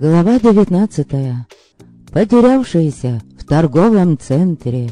Глава девятнадцатая. Потерявшиеся в торговом центре.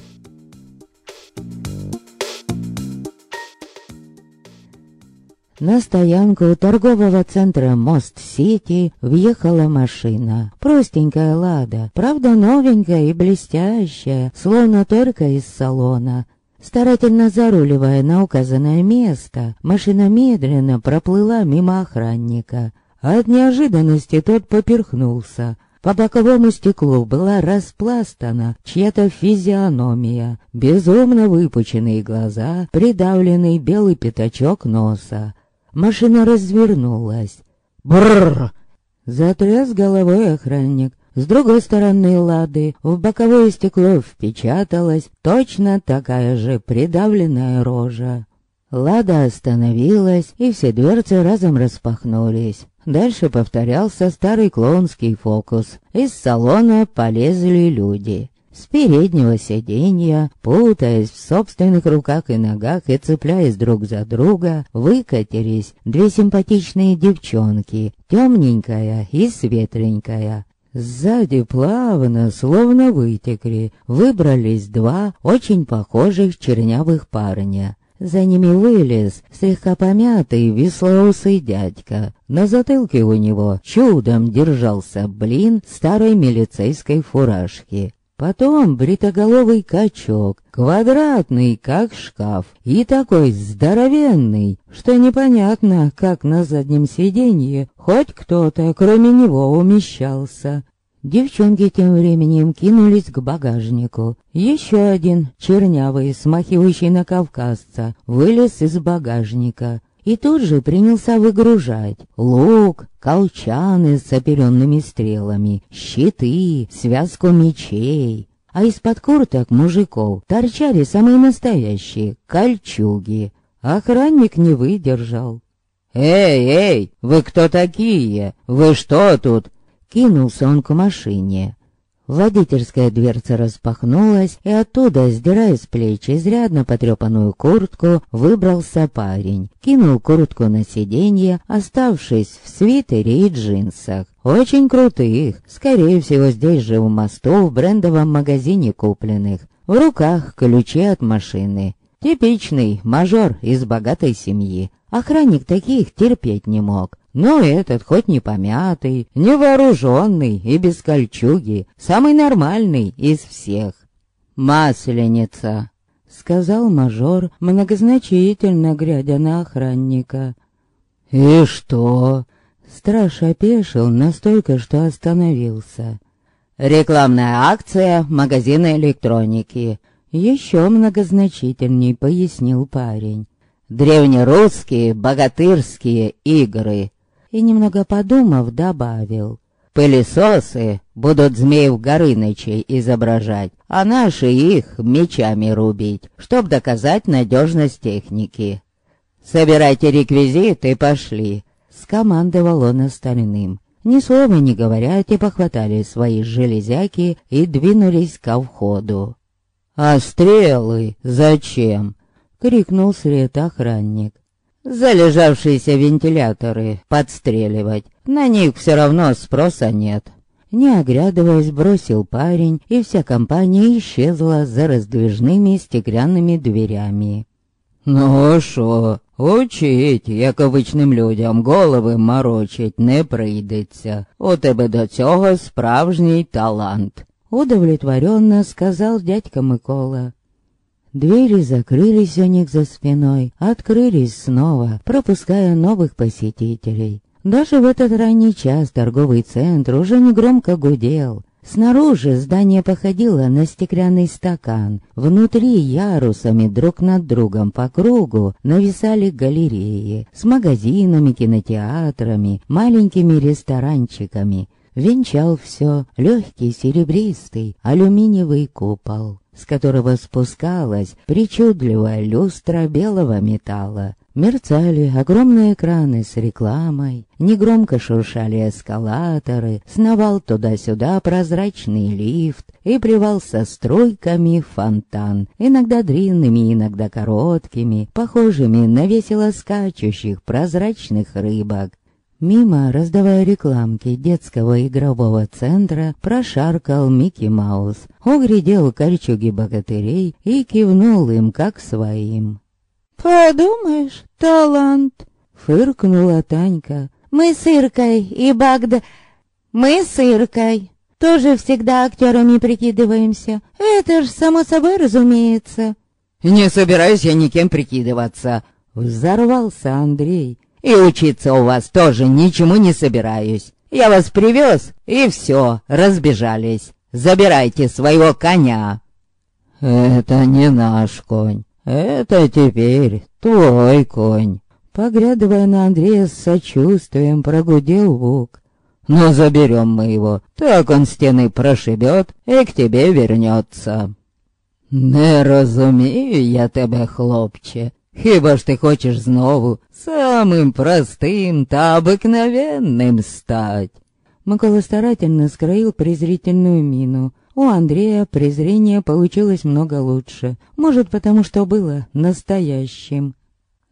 На стоянку торгового центра Мост-Сити въехала машина. Простенькая «Лада», правда новенькая и блестящая, словно только из салона. Старательно заруливая на указанное место, машина медленно проплыла мимо охранника. От неожиданности тот поперхнулся. По боковому стеклу была распластана чья-то физиономия, безумно выпученные глаза, придавленный белый пятачок носа. Машина развернулась. Бррр! Затряс головой охранник. С другой стороны лады в боковое стекло впечаталась точно такая же придавленная рожа. Лада остановилась, и все дверцы разом распахнулись. Дальше повторялся старый клоунский фокус. Из салона полезли люди. С переднего сиденья, путаясь в собственных руках и ногах и цепляясь друг за друга, выкатились две симпатичные девчонки, темненькая и светленькая. Сзади плавно, словно вытекли, выбрались два очень похожих чернявых парня. За ними вылез слегка помятый веслоусый дядька. На затылке у него чудом держался блин старой милицейской фуражки. Потом бритоголовый качок, квадратный, как шкаф, и такой здоровенный, что непонятно, как на заднем сиденье хоть кто-то, кроме него, умещался. Девчонки тем временем кинулись к багажнику. Еще один, чернявый, смахивающий на кавказца, вылез из багажника и тут же принялся выгружать лук, колчаны с оперенными стрелами, щиты, связку мечей. А из-под курток мужиков торчали самые настоящие кольчуги. Охранник не выдержал. «Эй, эй, вы кто такие? Вы что тут?» Кинулся он к машине. Водительская дверца распахнулась, и оттуда, сдирая с плеч изрядно потрепанную куртку, выбрался парень. Кинул куртку на сиденье, оставшись в свитере и джинсах. Очень крутых, скорее всего, здесь же у мосту в брендовом магазине купленных. В руках ключи от машины. Типичный мажор из богатой семьи. Охранник таких терпеть не мог. Но этот хоть не помятый, не вооруженный и без кольчуги, самый нормальный из всех. «Масленица», — сказал мажор, многозначительно глядя на охранника. «И что?» Страж опешил настолько, что остановился. «Рекламная акция магазина электроники», — еще многозначительней пояснил парень. «Древнерусские богатырские игры» и, немного подумав, добавил. «Пылесосы будут змеев Горынычей изображать, а наши их мечами рубить, чтоб доказать надежность техники. Собирайте реквизит и пошли», — скомандовал он остальным. Ни слова не говоря, те похватали свои железяки и двинулись ко входу. «А стрелы зачем?» — крикнул след охранник залежавшиеся вентиляторы подстреливать. На них все равно спроса нет. Не оглядываясь, бросил парень, и вся компания исчезла за раздвижными стеклянными дверями. «Ну шо, учить, як обичним людям голови морочить не прийдеться. У тебе до цього справжній талант», — удовлетворенно сказал дядька Микола. Двери закрылись у них за спиной, открылись снова, пропуская новых посетителей. Даже в этот ранний час торговый центр уже негромко гудел. Снаружи здание походило на стеклянный стакан. Внутри ярусами друг над другом по кругу нависали галереи с магазинами, кинотеатрами, маленькими ресторанчиками. Венчал все легкий серебристый алюминиевый купол с которого спускалась причудливая люстра белого металла. Мерцали огромные экраны с рекламой, негромко шуршали эскалаторы, сновал туда-сюда прозрачный лифт и привал со струйками фонтан, иногда длинными, иногда короткими, похожими на весело скачущих прозрачных рыбок. Мимо, раздавая рекламки детского игрового центра, прошаркал Микки Маус, углядел кольчуги богатырей и кивнул им как своим. «Подумаешь, талант!» — фыркнула Танька. «Мы с Иркой и Багда... Мы с Иркой тоже всегда актерами прикидываемся. Это ж само собой разумеется». «Не собираюсь я никем прикидываться!» — взорвался Андрей. И учиться у вас тоже ничему не собираюсь. Я вас привез, и все, разбежались. Забирайте своего коня». «Это не наш конь, это теперь твой конь». Поглядывая на Андрея с сочувствием, прогудел Вук. «Но заберем мы его, так он стены прошибет и к тебе вернется». «Не разумею я тебя, хлопче, Хіба ж ти хочеш знову самым простым та обыкновенным стать? Микола старательно скроил презрительную мину. У Андрея презрение получилось много лучше. Может, потому что было настоящим.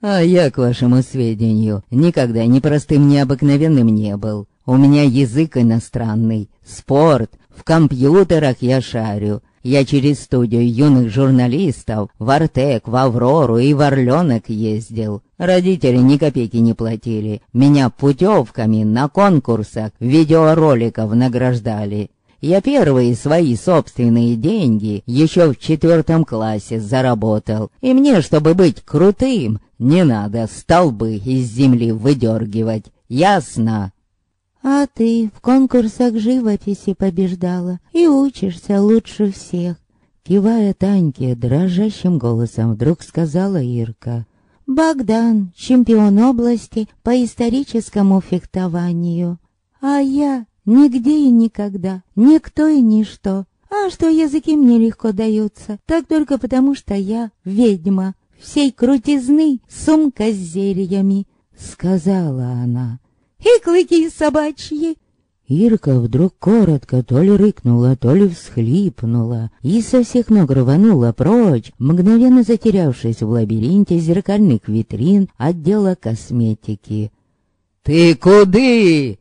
А я, к вашему сведению, никогда ни простым, ни обыкновенным не был. У меня язык иностранный, спорт, в компьютерах я шарю, я через студию юных журналистов в Артек, в Аврору и в Орленок ездил. Родители ни копейки не платили. Меня путевками на конкурсах видеороликов награждали. Я первые свои собственные деньги еще в четвертом классе заработал. И мне, чтобы быть крутым, не надо столбы из земли выдергивать. Ясно? А ты в конкурсах живописи побеждала и учишься лучше всех. Кивая Таньке, дрожащим голосом вдруг сказала Ирка. Богдан, чемпион области по историческому фехтованию. А я нигде и никогда, никто и ничто. А что языки мне легко даются, так только потому, что я ведьма. Всей крутизны сумка с зельями, сказала она и клыки собачьи. Ирка вдруг коротко то ли рыкнула, то ли всхлипнула и со всех ног рванула прочь, мгновенно затерявшись в лабиринте зеркальных витрин отдела косметики. «Ты куды?»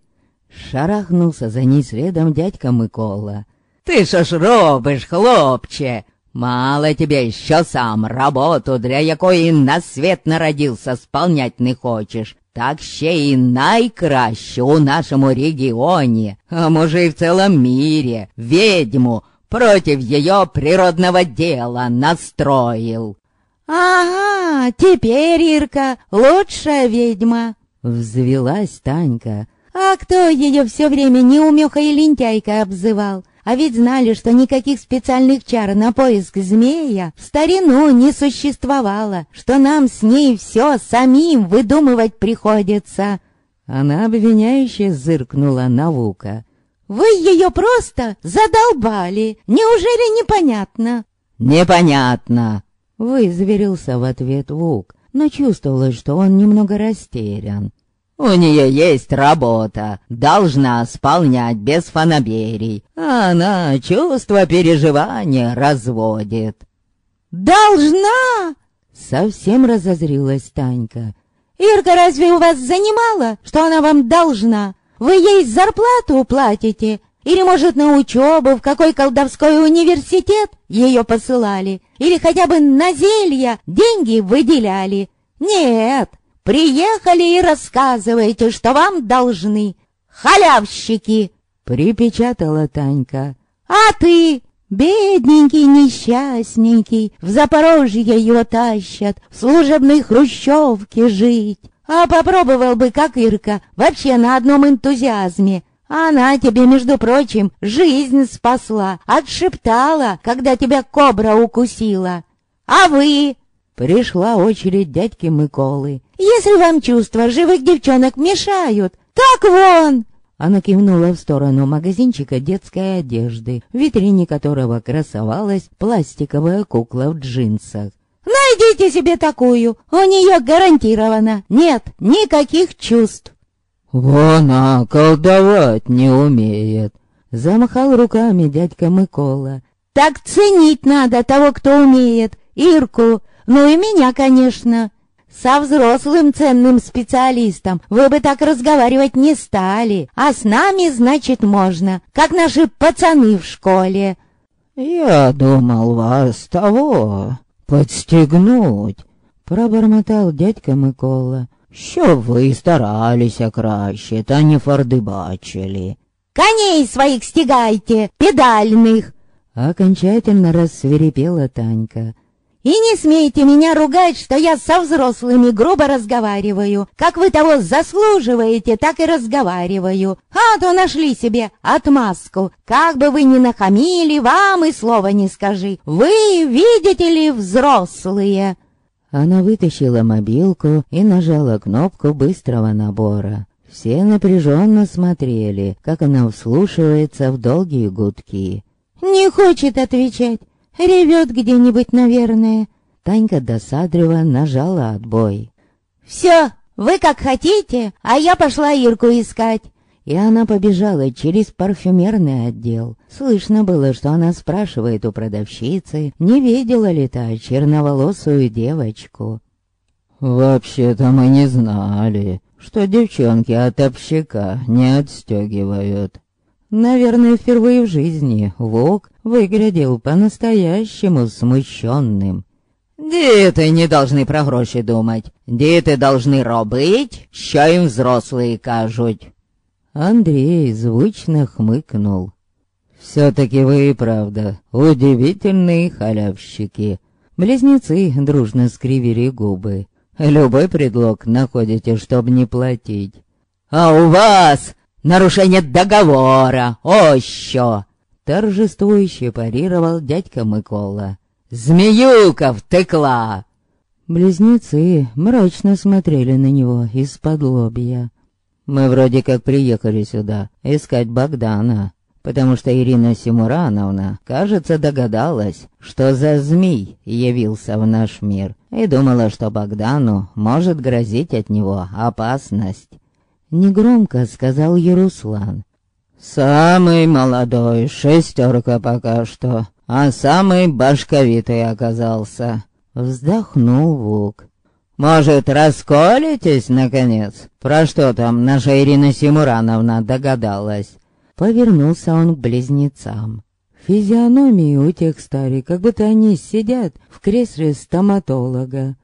Шарахнулся за ней следом дядька Микола. «Ты що ж робиш, хлопче? Мало тебе еще сам работу, для якої на свет народился, сполнять не хочешь Так ще й найкраще у нашому регіоні, а може і в целом мире, ведьму против ее природного дела настроил. «Ага, теперь Ирка лучшая ведьма!» Взвелась Танька. «А кто ее все время неумехой и лентяйкой обзывал? А ведь знали, что никаких специальных чар на поиск змея в старину не существовало, что нам с ней все самим выдумывать приходится. Она обвиняюще зыркнула на Вука. «Вы ее просто задолбали! Неужели непонятно?» «Непонятно!» Вызверился в ответ Вук, но чувствовалось, что он немного растерян. У нее есть работа, должна сполнять без фанаберий. Она чувство переживания разводит. «Должна?» Совсем разозрилась Танька. «Ирка разве у вас занимала, что она вам должна? Вы ей зарплату платите? Или, может, на учебу в какой колдовской университет ее посылали? Или хотя бы на зелья деньги выделяли? Нет, Приехали и рассказывайте, что вам должны. Халявщики!» Припечатала Танька. «А ты, бедненький, несчастненький, в Запорожье его тащат, в служебной хрущевке жить. А попробовал бы, как Ирка, вообще на одном энтузиазме. Она тебе, между прочим, жизнь спасла, отшептала, когда тебя кобра укусила. А вы, Пришла очередь дядьки Миколы. «Если вам чувства живых девчонок мешают, так вон!» Она кивнула в сторону магазинчика детской одежды, в витрине которого красовалась пластиковая кукла в джинсах. Найдите себе такую, у нее гарантированно нет никаких чувств. Вон она колдовать не умеет. Замахал руками дядька Микола. Так ценить надо того, кто умеет. Ирку, ну и меня, конечно. Со взрослым ценным специалистом вы бы так разговаривать не стали, а с нами, значит, можно, как наши пацаны в школе. Я думал вас того подстегнуть, пробормотал дядька Микола. Що ви старалися краще, та не фордыбачили. Коней своих стегайте, педальных! Окончательно рассверепела Танька. И не смейте меня ругать, что я со взрослыми грубо разговариваю. Как вы того заслуживаете, так и разговариваю. А то нашли себе отмазку. Как бы вы ни нахамили, вам и слова не скажи. Вы, видите ли, взрослые. Она вытащила мобилку и нажала кнопку быстрого набора. Все напряженно смотрели, как она вслушивается в долгие гудки. «Не хочет отвечать. Ревет где-нибудь, наверное». Танька досадливо нажала отбой. «Все, вы как хотите, а я пошла Ирку искать». И она побежала через парфюмерный отдел. Слышно было, что она спрашивает у продавщицы, не видела ли та черноволосую девочку. «Вообще-то мы не знали, что девчонки от общака не отстегивают». Наверное, впервые в жизни Вок выглядел по-настоящему смущенным. «Діти не должны про гроші думать. Діти должны робить, що їм взрослые кажуть». Андрей звучно хмыкнул. «Все-таки вы и правда удивительные халявщики». Близнецы дружно скривили губы. Любой предлог находите, чтобы не платить. «А у вас нарушение договора, о що!» Торжествующе парировал дядька Микола. «Змеюка втекла!» Близнецы мрачно смотрели на него из-под лобья. Мы вроде как приехали сюда искать Богдана, потому что Ирина Симурановна, кажется, догадалась, что за змей явился в наш мир, и думала, что Богдану может грозить от него опасность. Негромко сказал Яруслан. «Самый молодой, шестерка пока что, а самый башковитый оказался». Вздохнул Вук. Может, расколитесь, наконец? Про что там наша Ирина Симурановна догадалась?» Повернулся он к близнецам. Физиономии у тех старей, как будто они сидят в кресле стоматолога.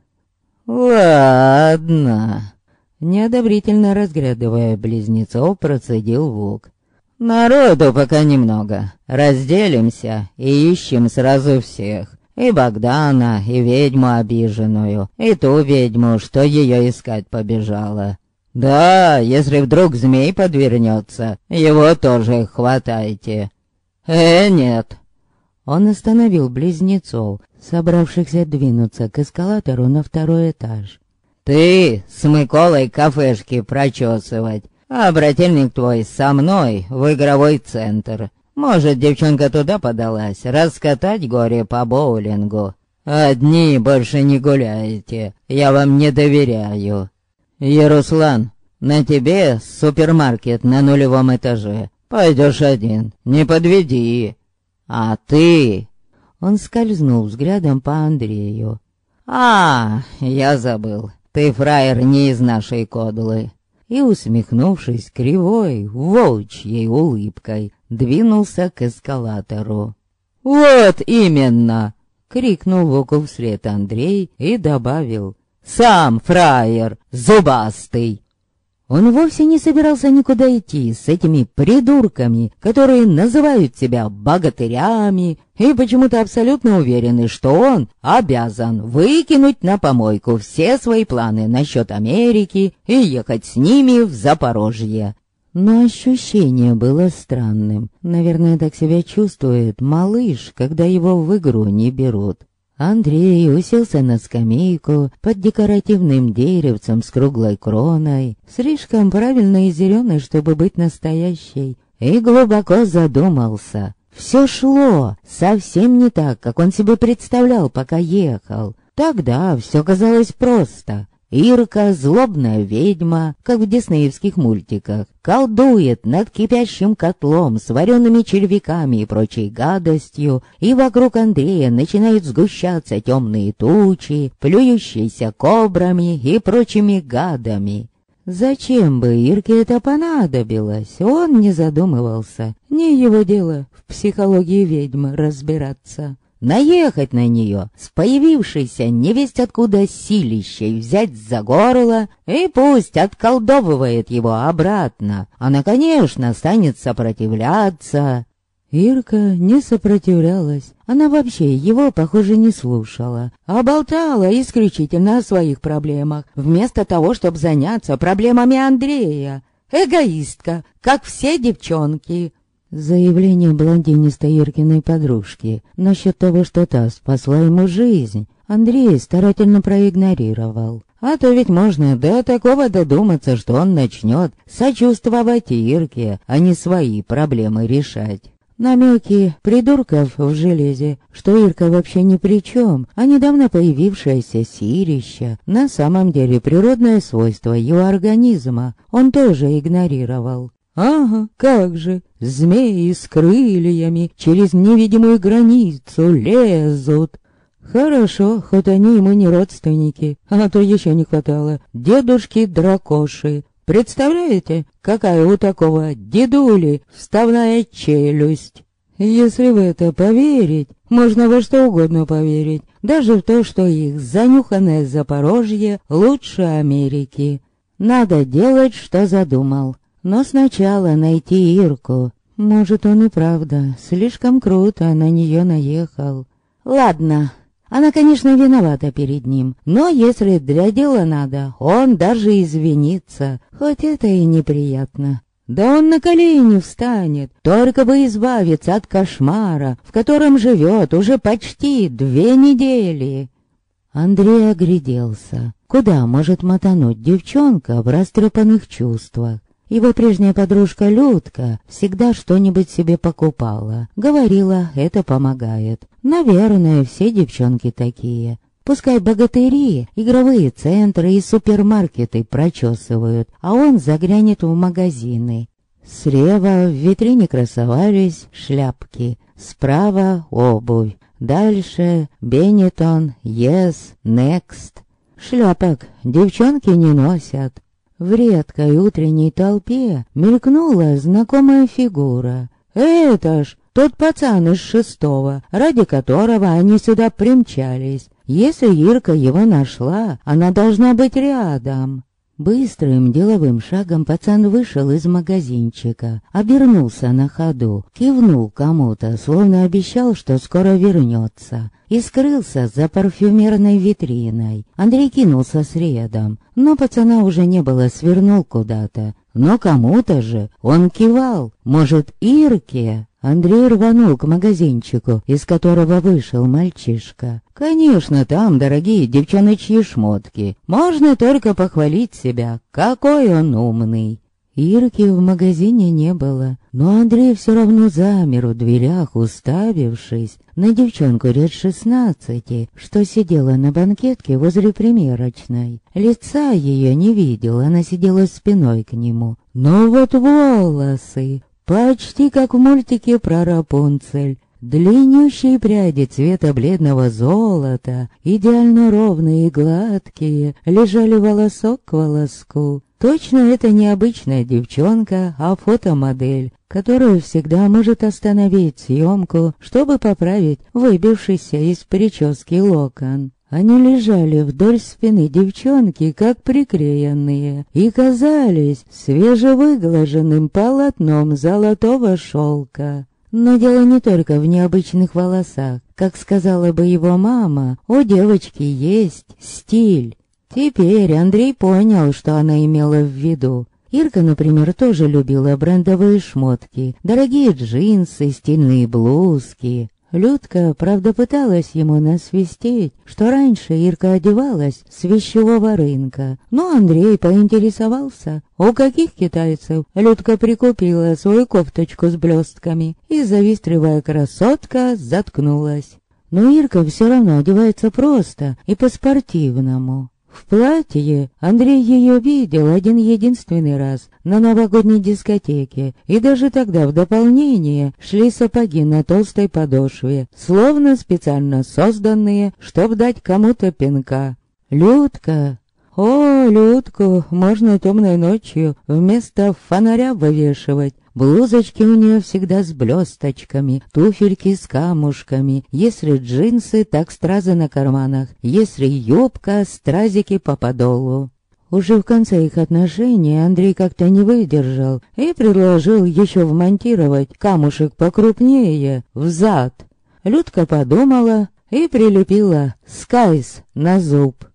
«Ладно», — неодобрительно разглядывая близнецов, процедил Вук. «Народу пока немного. Разделимся и ищем сразу всех. И Богдана, и ведьму обиженную, и ту ведьму, что ее искать побежала. Да, если вдруг змей подвернется, его тоже хватайте. Э, нет. Он остановил близнецов, собравшихся двинуться к эскалатору на второй этаж. Ты с Миколой кафешки прочесывать, а брательник твой со мной в игровой центр. Может, девчонка туда подалась, раскатать горе по боулингу. Одни больше не гуляете, я вам не доверяю. Яруслан, на тебе супермаркет на нулевом этаже. Пойдешь один, не подведи. А ты... Он скользнул взглядом по Андрею. «А, я забыл, ты фраер не из нашей кодлы и, усмехнувшись кривой, волчьей улыбкой, двинулся к эскалатору. «Вот именно!» — крикнул в угол вслед Андрей и добавил. «Сам фраер, зубастый!» Он вовсе не собирался никуда идти с этими придурками, которые называют себя богатырями и почему-то абсолютно уверены, что он обязан выкинуть на помойку все свои планы насчет Америки и ехать с ними в Запорожье. Но ощущение было странным. Наверное, так себя чувствует малыш, когда его в игру не берут. Андрей уселся на скамейку под декоративным деревцем с круглой кроной, слишком правильной и зеленой, чтобы быть настоящей, и глубоко задумался. Все шло совсем не так, как он себе представлял, пока ехал. Тогда все казалось просто. Ирка, злобная ведьма, как в диснеевских мультиках, колдует над кипящим котлом с вареными червяками и прочей гадостью, и вокруг Андрея начинают сгущаться темные тучи, плюющиеся кобрами и прочими гадами. Зачем бы Ирке это понадобилось, он не задумывался. Не его дело в психологии ведьмы разбираться наехать на нее, с появившейся невесть откуда силищей взять за горло, и пусть отколдовывает его обратно. Она, конечно, станет сопротивляться. Ирка не сопротивлялась. Она вообще его, похоже, не слушала, а болтала исключительно о своих проблемах, вместо того, чтобы заняться проблемами Андрея. Эгоистка, как все девчонки. Заявление блондинистой Иркиной подружки насчет того, что та спасла ему жизнь, Андрей старательно проигнорировал. А то ведь можно до такого додуматься, что он начнет сочувствовать Ирке, а не свои проблемы решать. Намеки придурков в железе, что Ирка вообще ни при чем, а недавно появившееся сирища, на самом деле природное свойство его организма, он тоже игнорировал. Ага, как же, змеи с крыльями через невидимую границу лезут. Хорошо, хоть они ему не родственники, а то еще не хватало дедушки-дракоши. Представляете, какая у такого дедули вставная челюсть? Если в это поверить, можно во что угодно поверить, даже в то, что их занюханное Запорожье лучше Америки. Надо делать, что задумал. Но сначала найти Ирку. Может, он и правда слишком круто на нее наехал. Ладно, она, конечно, виновата перед ним, но если для дела надо, он даже извинится, хоть это и неприятно. Да он на колени встанет, только бы избавиться от кошмара, в котором живет уже почти две недели. Андрей огляделся. Куда может мотануть девчонка в растрепанных чувствах? Его прежняя подружка Людка всегда что-нибудь себе покупала. Говорила, это помогает. Наверное, все девчонки такие. Пускай богатыри, игровые центры и супермаркеты прочесывают, а он заглянет в магазины. Слева в витрине красовались шляпки, справа обувь, дальше Бенетон, Yes, Next. Шляпок девчонки не носят, в редкой утренней толпе мелькнула знакомая фигура. «Это ж тот пацан из шестого, ради которого они сюда примчались. Если Ирка его нашла, она должна быть рядом». Быстрым деловым шагом пацан вышел из магазинчика, обернулся на ходу, кивнул кому-то, словно обещал, что скоро вернется, и скрылся за парфюмерной витриной. Андрей кинулся средом, но пацана уже не было, свернул куда-то. Но кому-то же он кивал, может, Ирке? Андрей рванул к магазинчику, из которого вышел мальчишка. Конечно, там дорогие девчоночьи шмотки. Можно только похвалить себя, какой он умный. Ирки в магазине не было, но Андрей все равно замер у дверях, уставившись на девчонку лет шестнадцати, что сидела на банкетке возле примерочной. Лица ее не видел, она сидела спиной к нему. Но вот волосы, почти как в мультике про Рапунцель. Длиннющие пряди цвета бледного золота, идеально ровные и гладкие, лежали волосок к волоску. Точно это не обычная девчонка, а фотомодель, которая всегда может остановить съемку, чтобы поправить выбившийся из прически локон. Они лежали вдоль спины девчонки, как приклеенные, и казались свежевыглаженным полотном золотого шелка. Но дело не только в необычных волосах. Как сказала бы его мама, у девочки есть стиль. Теперь Андрей понял, что она имела в виду. Ирка, например, тоже любила брендовые шмотки, дорогие джинсы, стильные блузки. Людка, правда, пыталась ему насвистеть, что раньше Ирка одевалась с вещевого рынка. Но Андрей поинтересовался, у каких китайцев Людка прикупила свою кофточку с блестками, и завистливая красотка заткнулась. Но Ирка все равно одевается просто и по-спортивному. В платье Андрей ее видел один единственный раз на новогодней дискотеке, и даже тогда в дополнение шли сапоги на толстой подошве, словно специально созданные, чтобы дать кому-то пинка. Людка о, Людку можно темной ночью вместо фонаря вывешивать. Блузочки у нее всегда с блесточками, туфельки с камушками, если джинсы, так стразы на карманах, если юбка, стразики по подолу. Уже в конце их отношений Андрей как-то не выдержал и предложил еще вмонтировать камушек покрупнее в зад. Людка подумала и прилепила «Скайс» на зуб.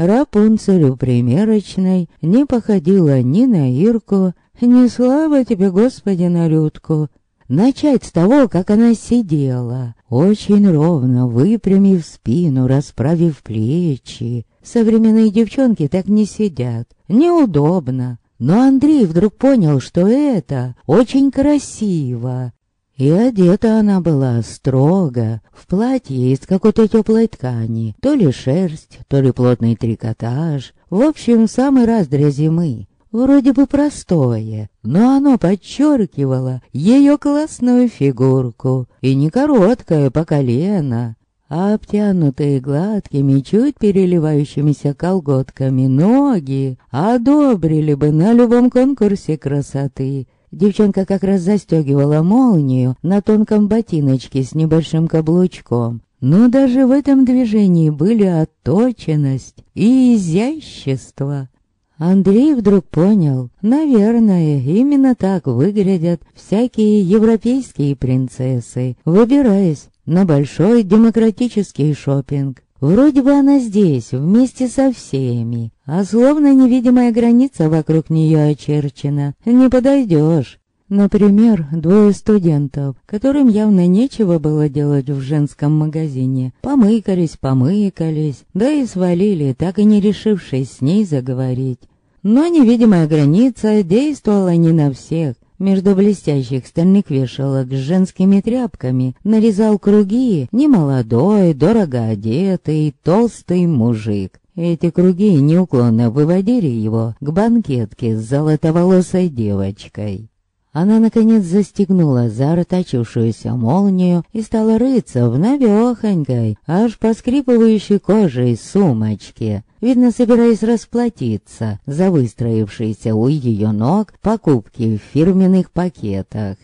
Рапунцель у примерочной не походила ни на Ирку, ни слава тебе, Господи, на Людку. Начать с того, как она сидела, очень ровно, выпрямив спину, расправив плечи. Современные девчонки так не сидят, неудобно. Но Андрей вдруг понял, что это очень красиво. И одета она была строго, в платье из какой-то теплой ткани, то ли шерсть, то ли плотный трикотаж. В общем, самый раз для зимы. Вроде бы простое, но оно подчеркивало ее классную фигурку, и не короткое по колено, а обтянутые гладкими, чуть переливающимися колготками ноги одобрили бы на любом конкурсе красоты. Девчонка как раз застегивала молнию на тонком ботиночке с небольшим каблучком. Но даже в этом движении были отточенность и изящество. Андрей вдруг понял, наверное, именно так выглядят всякие европейские принцессы, выбираясь на большой демократический шопинг. Вроде бы она здесь, вместе со всеми, а словно невидимая граница вокруг нее очерчена. Не подойдешь. Например, двое студентов, которым явно нечего было делать в женском магазине, помыкались, помыкались, да и свалили, так и не решившись с ней заговорить. Но невидимая граница действовала не на всех, между блестящих стальных вешалок с женскими тряпками нарезал круги немолодой, дорого одетый, толстый мужик. Эти круги неуклонно выводили его к банкетке с золотоволосой девочкой. Она, наконец, застегнула заортачившуюся молнию и стала рыться в навехонькой, аж поскрипывающей кожей сумочке, видно, собираясь расплатиться за выстроившиеся у ее ног покупки в фирменных пакетах.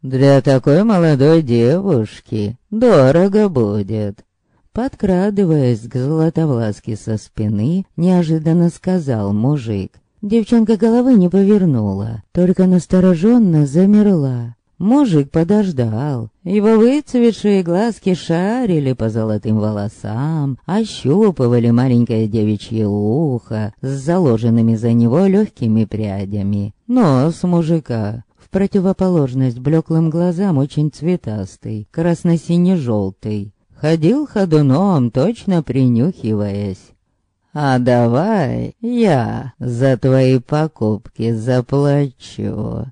«Для такой молодой девушки дорого будет», Подкрадываясь к золотовласке со спины, неожиданно сказал мужик. Девчонка головы не повернула, только настороженно замерла. Мужик подождал. Его выцветшие глазки шарили по золотым волосам, ощупывали маленькое девичье ухо с заложенными за него легкими прядями. Нос мужика, в противоположность блеклым глазам, очень цветастый, красно-сине-желтый. Ходил ходуном, точно принюхиваясь. А давай я за твои покупки заплачу.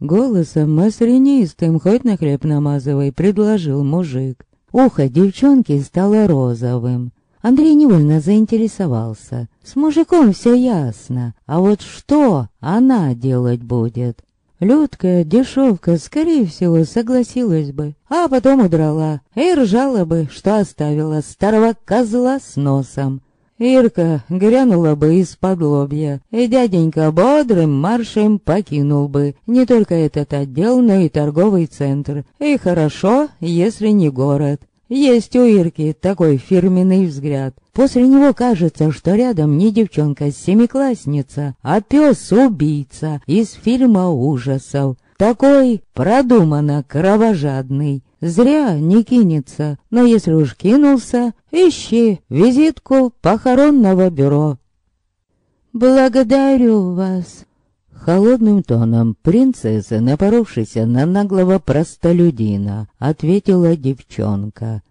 Голосом маслянистым, хоть на хлеб намазывай, предложил мужик. Ухо девчонки стало розовым. Андрей невольно заинтересовался. С мужиком все ясно, а вот что она делать будет? Людка, дешевка, скорее всего, согласилась бы, а потом удрала и ржала бы, что оставила старого козла с носом. Ирка грянула бы из-под лобья, и дяденька бодрым маршем покинул бы не только этот отдел, но и торговый центр. И хорошо, если не город. Есть у Ирки такой фирменный взгляд. После него кажется, что рядом не девчонка-семиклассница, а пес-убийца из фильма ужасов. Такой продуманно кровожадный. Зря не кинется, но если уж кинулся, ищи визитку похоронного бюро. «Благодарю вас», Холодным тоном принцесса, напоровшаяся на наглого простолюдина, ответила девчонка.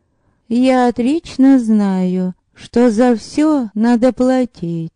«Я отлично знаю, что за все надо платить».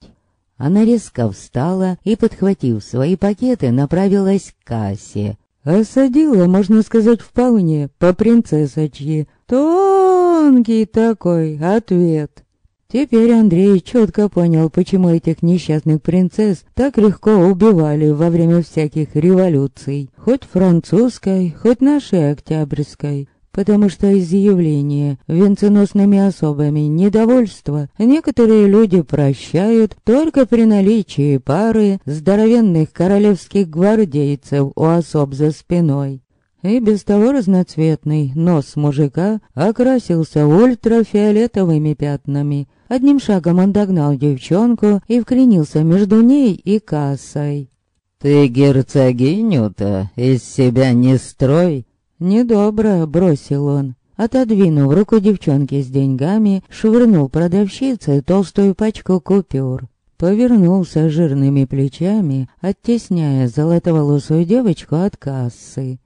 Она резко встала и, подхватив свои пакеты, направилась к кассе. Осадила, можно сказать, вполне по-принцессочьи. То Тонкий такой ответ. Теперь Андрей четко понял, почему этих несчастных принцесс так легко убивали во время всяких революций, хоть французской, хоть нашей октябрьской. Потому что изъявление венценосными особами недовольства некоторые люди прощают только при наличии пары здоровенных королевских гвардейцев у особ за спиной. И без того разноцветный нос мужика окрасился ультрафиолетовыми пятнами. Одним шагом он догнал девчонку и вклинился между ней и кассой. «Ты герцогиню-то из себя не строй!» «Недобро», — бросил он. Отодвинув руку девчонки с деньгами, швырнул продавщице толстую пачку купюр. Повернулся жирными плечами, оттесняя золотоволосую девочку от кассы.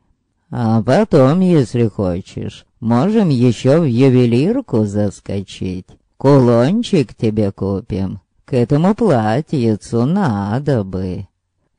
А потом, если хочешь, можем еще в ювелирку заскочить. Кулончик тебе купим. К этому платьицу надо бы.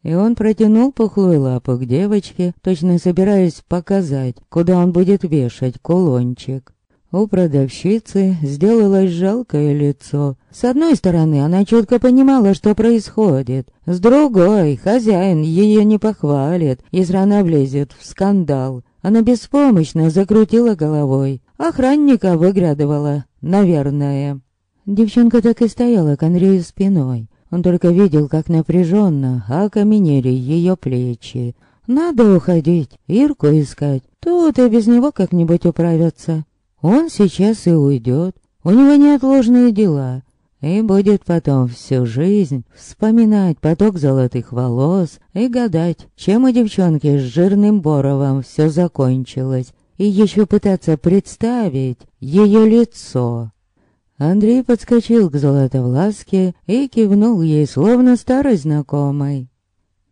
И он протянул пухлую лапу к девочке, точно собираясь показать, куда он будет вешать кулончик. У продавщицы сделалось жалкое лицо. С одной стороны, она четко понимала, что происходит. С другой, хозяин ее не похвалит, если она влезет в скандал. Она беспомощно закрутила головой. Охранника выглядывала, наверное. Девчонка так и стояла к Андрею спиной. Он только видел, как напряженно окаменели ее плечи. Надо уходить, Ирку искать. Тут и без него как-нибудь управятся. Он сейчас и уйдет. У него неотложные дела. И будет потом всю жизнь вспоминать поток золотых волос и гадать, чем у девчонки с жирным боровом все закончилось, и еще пытаться представить ее лицо. Андрей подскочил к Золотовласке и кивнул ей, словно старой знакомой.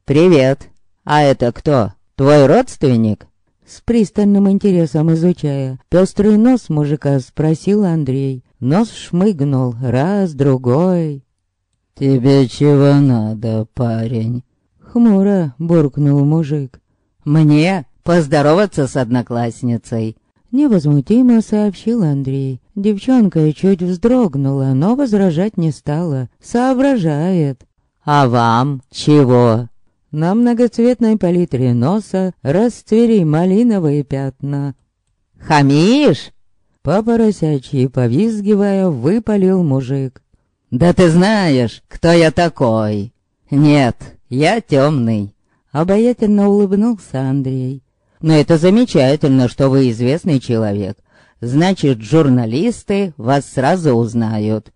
«Привет! А это кто? Твой родственник?» С пристальным интересом изучая пестрый нос мужика, спросил Андрей. Нос шмыгнул раз, другой. «Тебе чего надо, парень?» Хмуро буркнул мужик. «Мне поздороваться с одноклассницей». Невозмутимо сообщил Андрей. Девчонка чуть вздрогнула, но возражать не стала. Соображает. «А вам чего?» На многоцветной палитре носа расцвели малиновые пятна. «Хамишь?» По поросячьи повизгивая, выпалил мужик. «Да ты знаешь, кто я такой?» «Нет, я темный». Обаятельно улыбнулся Андрей. «Но это замечательно, что вы известный человек. Значит, журналисты вас сразу узнают».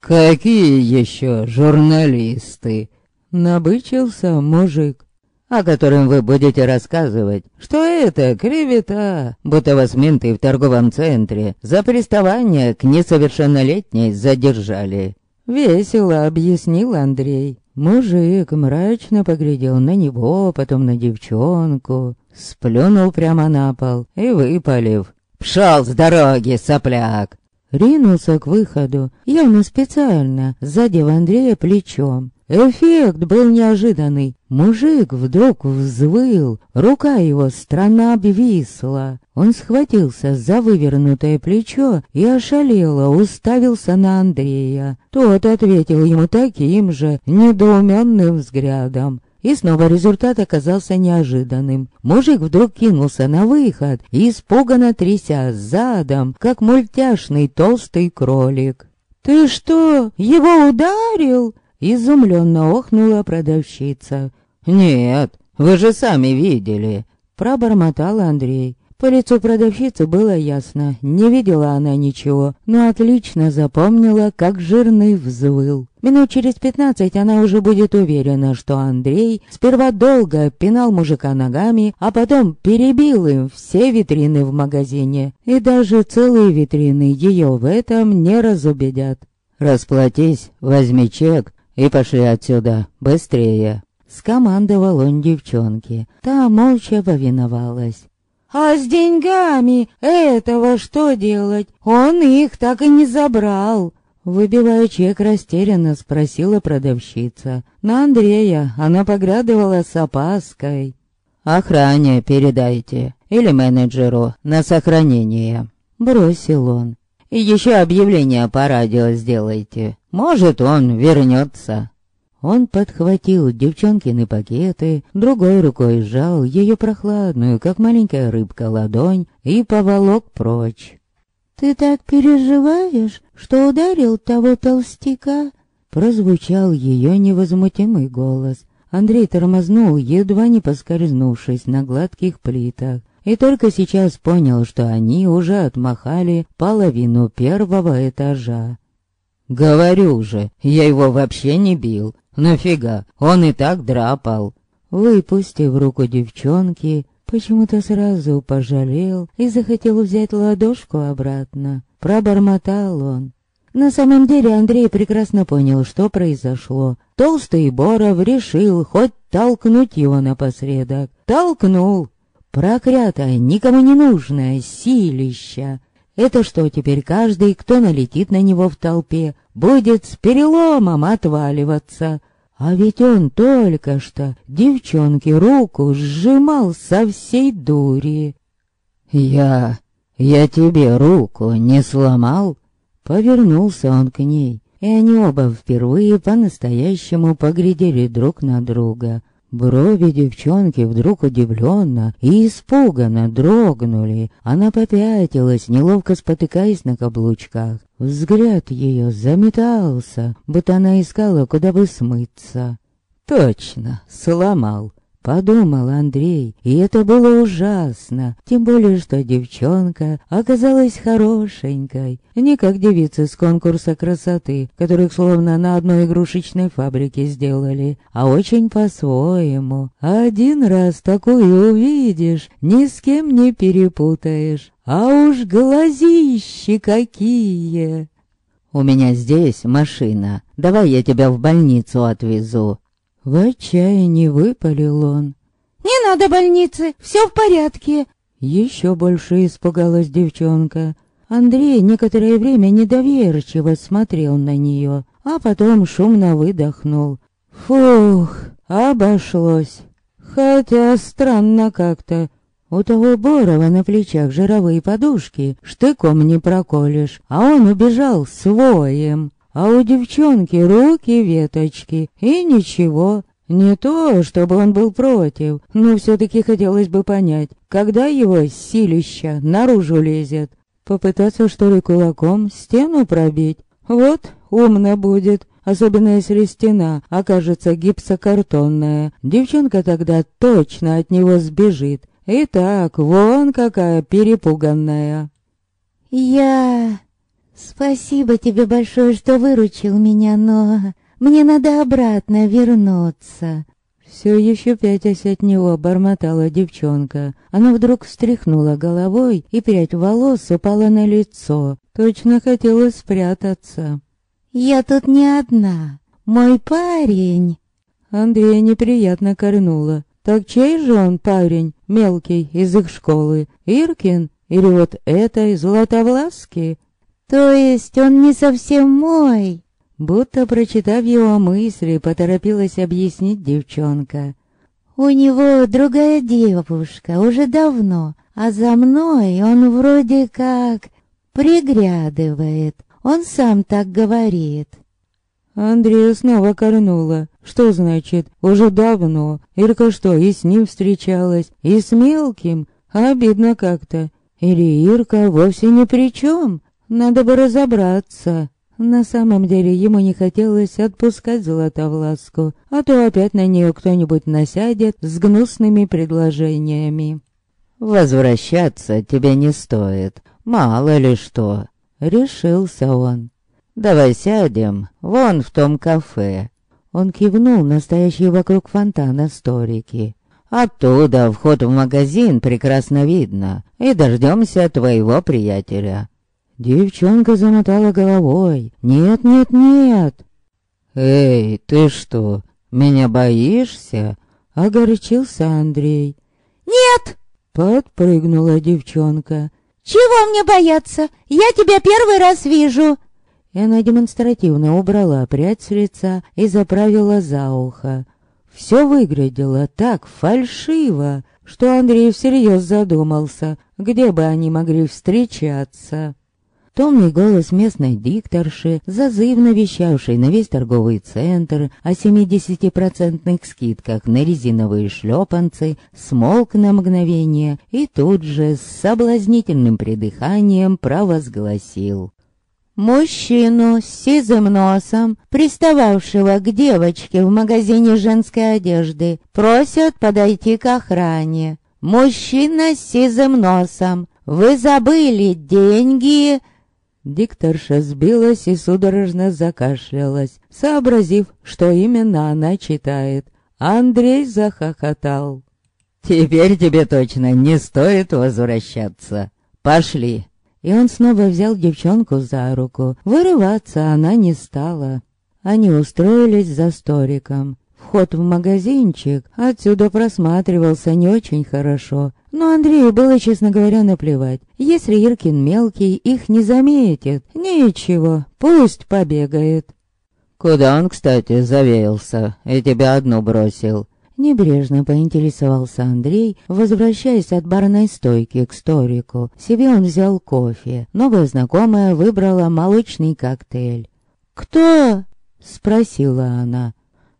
«Какие еще журналисты?» Набычился мужик, о котором вы будете рассказывать, что это клевета, будто вас менты в торговом центре за приставание к несовершеннолетней задержали. Весело объяснил Андрей. Мужик мрачно поглядел на него, потом на девчонку, сплюнул прямо на пол и, выпалив, «Пшел с дороги, сопляк!» Ринулся к выходу, явно специально, задев Андрея плечом. Эффект был неожиданный. Мужик вдруг взвыл, рука его странно обвисла. Он схватился за вывернутое плечо и ошалело уставился на Андрея. Тот ответил ему таким же недоуменным взглядом. И снова результат оказался неожиданным. Мужик вдруг кинулся на выход, испуганно тряся задом, как мультяшный толстый кролик. «Ты что, его ударил?» Изумленно охнула продавщица. «Нет, вы же сами видели!» Пробормотал Андрей. По лицу продавщицы было ясно, не видела она ничего, но отлично запомнила, как жирный взвыл. Минут через пятнадцать она уже будет уверена, что Андрей сперва долго пинал мужика ногами, а потом перебил им все витрины в магазине. И даже целые витрины ее в этом не разубедят. «Расплатись, возьми чек и пошли отсюда, быстрее!» Скомандовал он девчонке. Та молча повиновалась. «А с деньгами этого что делать? Он их так и не забрал!» Выбивая чек, растерянно спросила продавщица. На Андрея она поглядывала с опаской. «Охране передайте, или менеджеру, на сохранение», — бросил он. И еще объявление по радио сделайте. Может, он вернется. Он подхватил девчонкины пакеты, другой рукой сжал ее прохладную, как маленькая рыбка, ладонь и поволок прочь. «Ты так переживаешь, что ударил того толстяка?» Прозвучал ее невозмутимый голос. Андрей тормознул, едва не поскользнувшись на гладких плитах, и только сейчас понял, что они уже отмахали половину первого этажа. «Говорю же, я его вообще не бил. Нафига? Он и так драпал». Выпустив руку девчонки, почему-то сразу пожалел и захотел взять ладошку обратно. Пробормотал он. На самом деле Андрей прекрасно понял, что произошло. Толстый Боров решил хоть толкнуть его напоследок. Толкнул. Проклятое, никому не нужное силища. Это что, теперь каждый, кто налетит на него в толпе, будет с переломом отваливаться? А ведь он только что девчонке руку сжимал со всей дури. «Я... я тебе руку не сломал?» Повернулся он к ней, и они оба впервые по-настоящему поглядели друг на друга. Брови девчонки вдруг удивленно и испуганно дрогнули. Она попятилась, неловко спотыкаясь на каблучках. Взгляд ее заметался, будто она искала, куда бы смыться. Точно, сломал. Подумал Андрей, и это было ужасно, тем более, что девчонка оказалась хорошенькой, не как девицы с конкурса красоты, которых словно на одной игрушечной фабрике сделали, а очень по-своему. Один раз такую увидишь, ни с кем не перепутаешь, а уж глазищи какие! «У меня здесь машина, давай я тебя в больницу отвезу», в отчаянии выпалил он. «Не надо больницы, все в порядке!» Еще больше испугалась девчонка. Андрей некоторое время недоверчиво смотрел на нее, а потом шумно выдохнул. Фух, обошлось. Хотя странно как-то. У того Борова на плечах жировые подушки, штыком не проколешь, а он убежал своим а у девчонки руки веточки, и ничего. Не то, чтобы он был против, но все-таки хотелось бы понять, когда его силища наружу лезет. Попытаться, что ли, кулаком стену пробить? Вот, умно будет, особенно если стена окажется гипсокартонная. Девчонка тогда точно от него сбежит. Итак, вон какая перепуганная. «Я...» «Спасибо тебе большое, что выручил меня, но мне надо обратно вернуться». Все еще пятясь от него бормотала девчонка. Она вдруг встряхнула головой, и прядь волос упала на лицо. Точно хотела спрятаться. «Я тут не одна. Мой парень...» Андрея неприятно корнула. «Так чей же он парень, мелкий, из их школы? Иркин? Или вот этой, Златовласки?» То есть он не совсем мой? Будто, прочитав его мысли, поторопилась объяснить девчонка. У него другая девушка, уже давно, а за мной он вроде как приглядывает. Он сам так говорит. Андрея снова корнула. Что значит «уже давно»? Ирка что, и с ним встречалась, и с мелким? Обидно как-то. Или Ирка вовсе ни при чем? Надо бы разобраться. На самом деле ему не хотелось отпускать Златовласку, а то опять на нее кто-нибудь насядет с гнусными предложениями. «Возвращаться тебе не стоит, мало ли что», — решился он. «Давай сядем, вон в том кафе». Он кивнул настоящие вокруг фонтана столики. «Оттуда вход в магазин прекрасно видно, и дождемся твоего приятеля». Девчонка замотала головой. «Нет, нет, нет!» «Эй, ты что, меня боишься?» Огорчился Андрей. «Нет!» Подпрыгнула девчонка. «Чего мне бояться? Я тебя первый раз вижу!» И она демонстративно убрала прядь с лица и заправила за ухо. Все выглядело так фальшиво, что Андрей всерьез задумался, где бы они могли встречаться. Томный голос местной дикторши, зазывно вещавший на весь торговый центр о 70% скидках на резиновые шлепанцы, смолк на мгновение и тут же с соблазнительным придыханием провозгласил. Мужчину с сизым носом, пристававшего к девочке в магазине женской одежды, просят подойти к охране. Мужчина с сизым носом, вы забыли деньги?» Дикторша сбилась и судорожно закашлялась, сообразив, что именно она читает. Андрей захохотал. «Теперь тебе точно не стоит возвращаться. Пошли!» И он снова взял девчонку за руку. Вырываться она не стала. Они устроились за столиком. Вход в магазинчик отсюда просматривался не очень хорошо. Но Андрею было, честно говоря, наплевать. Если Иркин мелкий их не заметит, ничего, пусть побегает. «Куда он, кстати, завеялся и тебя одну бросил?» Небрежно поинтересовался Андрей, возвращаясь от барной стойки к сторику. Себе он взял кофе. Новая знакомая выбрала молочный коктейль. «Кто?» — спросила она.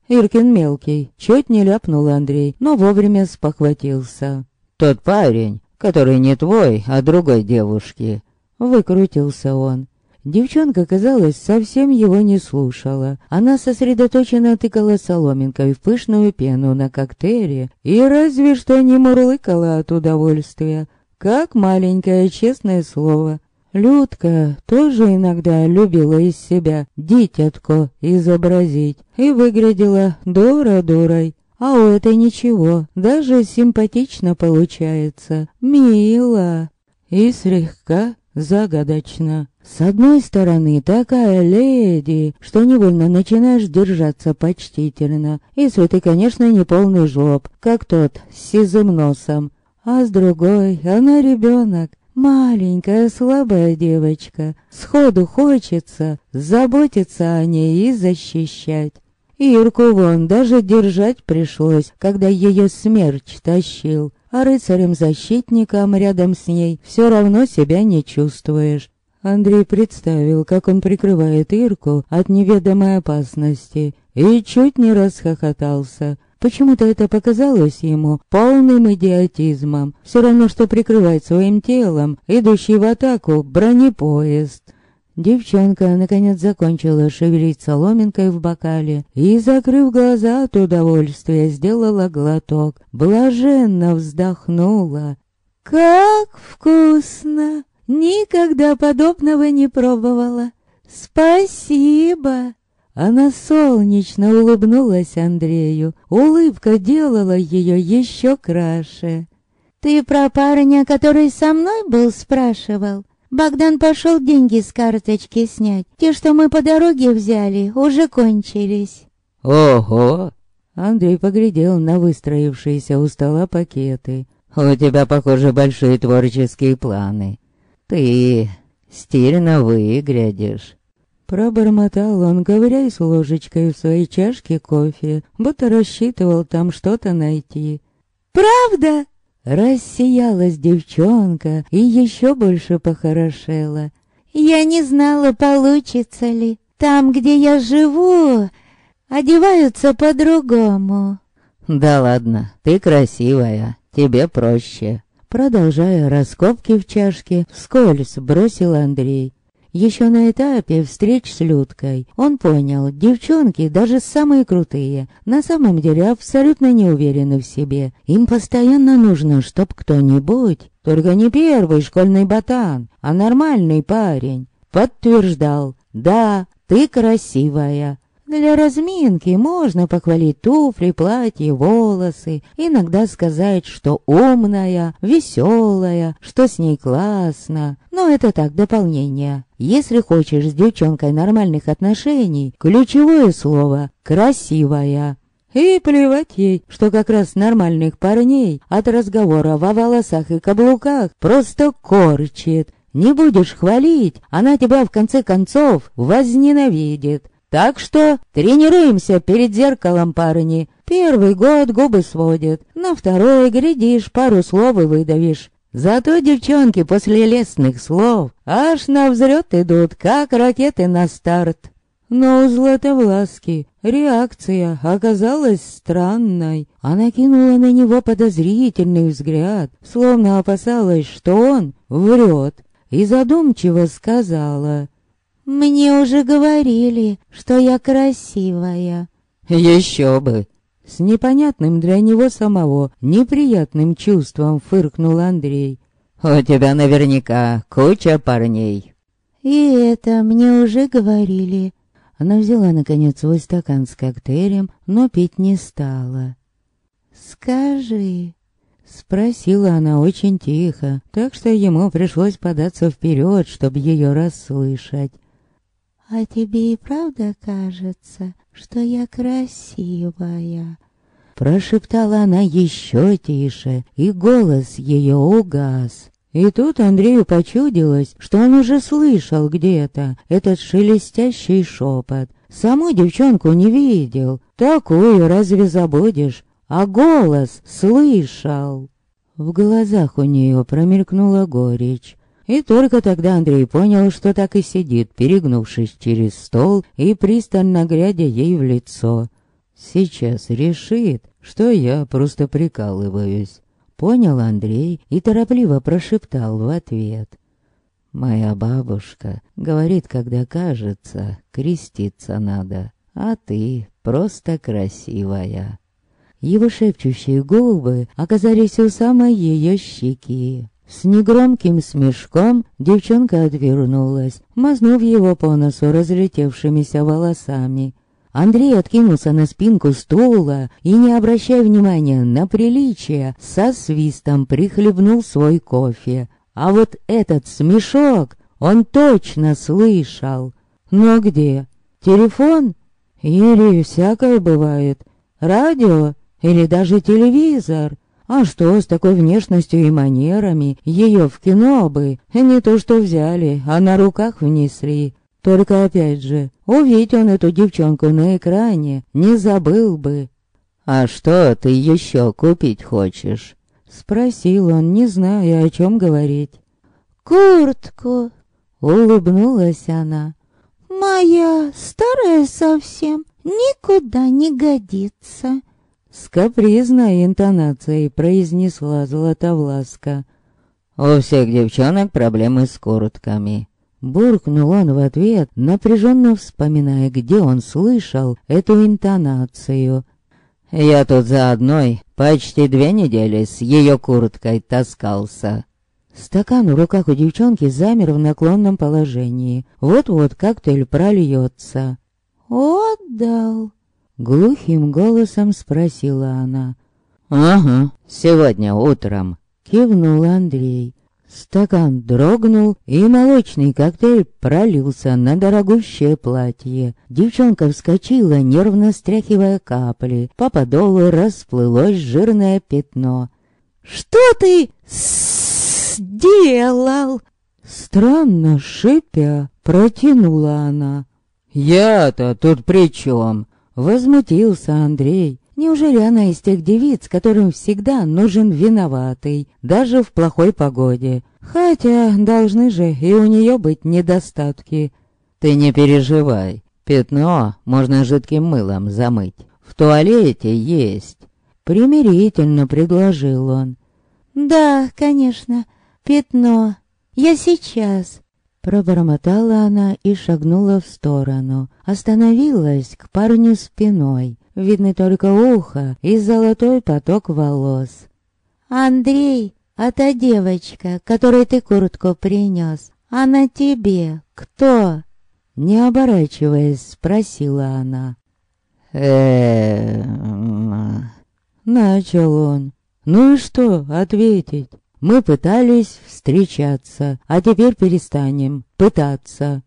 Иркин мелкий, чуть не ляпнул Андрей, но вовремя спохватился. «Тот парень, который не твой, а другой девушки». Выкрутился он. Девчонка, казалось, совсем его не слушала. Она сосредоточенно тыкала соломинкой в пышную пену на коктейле и разве что не мурлыкала от удовольствия. Как маленькое честное слово. Людка тоже иногда любила из себя дитятко изобразить и выглядела дура-дурой. А у этой ничего, даже симпатично получается, мило и слегка загадочно. С одной стороны, такая леди, что невольно начинаешь держаться почтительно, если ты, конечно, не полный жлоб, как тот с сизым носом. А с другой, она ребенок, маленькая слабая девочка, сходу хочется заботиться о ней и защищать. Ирку вон даже держать пришлось, когда ее смерч тащил, а рыцарем-защитником рядом с ней все равно себя не чувствуешь. Андрей представил, как он прикрывает Ирку от неведомой опасности, и чуть не расхохотался. Почему-то это показалось ему полным идиотизмом, все равно, что прикрывать своим телом идущий в атаку бронепоезд. Девчонка, наконец, закончила шевелить соломинкой в бокале и, закрыв глаза от удовольствия, сделала глоток, блаженно вздохнула. «Как вкусно! Никогда подобного не пробовала! Спасибо!» Она солнечно улыбнулась Андрею. Улыбка делала ее еще краше. «Ты про парня, который со мной был, спрашивал?» Богдан пошел деньги с карточки снять. Те, что мы по дороге взяли, уже кончились. Ого! Андрей поглядел на выстроившиеся у стола пакеты. У тебя, похоже, большие творческие планы. Ты стильно выглядишь. Пробормотал он, говоря с ложечкой в своей чашке кофе, будто рассчитывал там что-то найти. «Правда?» Рассиялась девчонка и еще больше похорошела. «Я не знала, получится ли. Там, где я живу, одеваются по-другому». «Да ладно, ты красивая, тебе проще». Продолжая раскопки в чашке, вскользь бросил Андрей. Еще на этапе встреч с Людкой он понял, девчонки, даже самые крутые, на самом деле абсолютно не уверены в себе. Им постоянно нужно, чтоб кто-нибудь, только не первый школьный ботан, а нормальный парень, подтверждал, да, ты красивая, для разминки можно похвалить туфли, платье, волосы, иногда сказать, что умная, веселая, что с ней классно. Но это так, дополнение. Если хочешь с девчонкой нормальных отношений, ключевое слово «красивая». И плевать ей, что как раз нормальных парней от разговора во волосах и каблуках просто корчит. Не будешь хвалить, она тебя в конце концов возненавидит. Так что тренируемся перед зеркалом, парни. Первый год губы сводит, на второй, глядишь, пару слов и выдавишь. Зато девчонки после лестных слов аж на взрёт идут, как ракеты на старт. Но у Златовласки реакция оказалась странной. Она кинула на него подозрительный взгляд, словно опасалась, что он врет, и задумчиво сказала. «Мне уже говорили, что я красивая». «Еще бы!» С непонятным для него самого неприятным чувством фыркнул Андрей. «У тебя наверняка куча парней». «И это мне уже говорили». Она взяла, наконец, свой стакан с коктейлем, но пить не стала. «Скажи...» Спросила она очень тихо, так что ему пришлось податься вперед, чтобы ее расслышать. «А тебе и правда кажется, что я красивая?» Прошептала она еще тише, и голос ее угас. И тут Андрею почудилось, что он уже слышал где-то этот шелестящий шепот. Саму девчонку не видел, такую разве забудешь? А голос слышал. В глазах у нее промелькнула горечь. И только тогда Андрей понял, что так и сидит, перегнувшись через стол и пристально глядя ей в лицо. Сейчас решит, что я просто прикалываюсь. Понял Андрей и торопливо прошептал в ответ. «Моя бабушка говорит, когда кажется, креститься надо, а ты просто красивая». Его шепчущие губы оказались у самой ее щеки. С негромким смешком девчонка отвернулась, мазнув его по носу разлетевшимися волосами. Андрей откинулся на спинку стула и, не обращая внимания на приличие, со свистом прихлебнул свой кофе. А вот этот смешок он точно слышал. Но где? Телефон? Или всякое бывает? Радио? Или даже телевизор? А что с такой внешностью и манерами? Ее в кино бы не то что взяли, а на руках внесли. Только опять же, увидеть он эту девчонку на экране, не забыл бы. «А что ты еще купить хочешь?» Спросил он, не зная, о чем говорить. «Куртку!» Улыбнулась она. «Моя старая совсем, никуда не годится!» С капризной интонацией произнесла Златовласка. «У всех девчонок проблемы с куртками». Буркнул он в ответ, напряженно вспоминая, где он слышал эту интонацию. «Я тут за одной почти две недели с ее курткой таскался». Стакан в руках у девчонки замер в наклонном положении. Вот-вот коктейль прольется. «Отдал?» Глухим голосом спросила она. «Ага, сегодня утром», — кивнул Андрей. Стакан дрогнул, и молочный коктейль пролился на дорогущее платье. Девчонка вскочила, нервно стряхивая капли. По подолу расплылось жирное пятно. «Что ты сделал?» Странно шипя, протянула она. «Я-то тут при чем?» Возмутился Андрей. Неужели она из тех девиц, которым всегда нужен виноватый, даже в плохой погоде? Хотя должны же и у нее быть недостатки. Ты не переживай, пятно можно жидким мылом замыть. В туалете есть. Примирительно предложил он. Да, конечно, пятно. Я сейчас. Пробормотала она и шагнула в сторону. Остановилась к парню спиной. Видно только ухо и золотой поток волос. «Андрей, а та девочка, которой ты куртку принес, она тебе кто?» Не оборачиваясь, спросила она. э Начал он. «Ну и что ответить?» Мы пытались встречаться, а теперь перестанем пытаться.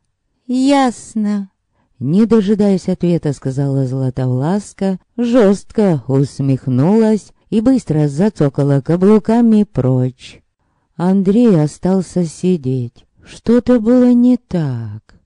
Ясно. Не дожидаясь ответа, сказала Златовласка, жестко усмехнулась и быстро зацокала каблуками прочь. Андрей остался сидеть. Что-то было не так.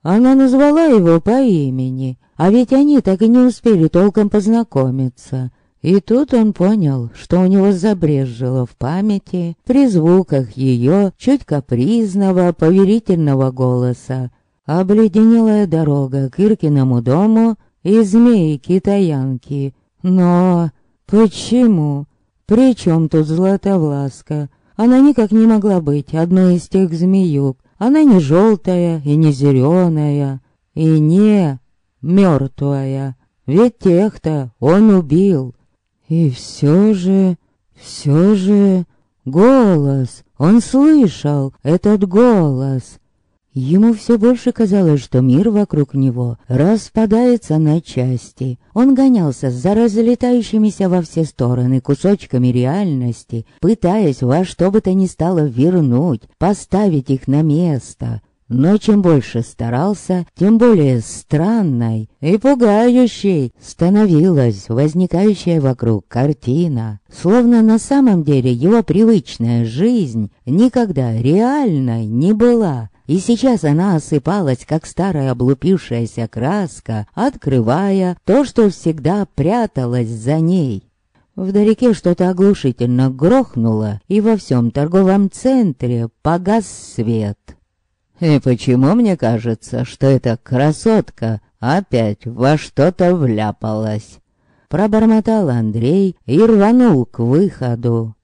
Она назвала его по имени, а ведь они так и не успели толком познакомиться. И тут он понял, что у него забрежило в памяти при звуках ее чуть капризного, поверительного голоса. Обледенелая дорога к Иркиному дому и змеи-китаянки. Но почему? При чем тут Златовласка? Она никак не могла быть одной из тех змеюк. Она не желтая и не зеленая, и не мертвая. Ведь тех-то он убил. И все же, все же... Голос! Он слышал этот голос! Ему все больше казалось, что мир вокруг него распадается на части. Он гонялся за разлетающимися во все стороны кусочками реальности, пытаясь во что бы то ни стало вернуть, поставить их на место. Но чем больше старался, тем более странной и пугающей становилась возникающая вокруг картина. Словно на самом деле его привычная жизнь никогда реальной не была. И сейчас она осыпалась, как старая облупившаяся краска, открывая то, что всегда пряталось за ней. Вдалеке что-то оглушительно грохнуло, и во всем торговом центре погас свет. И почему мне кажется, что эта красотка опять во что-то вляпалась? Пробормотал Андрей и рванул к выходу.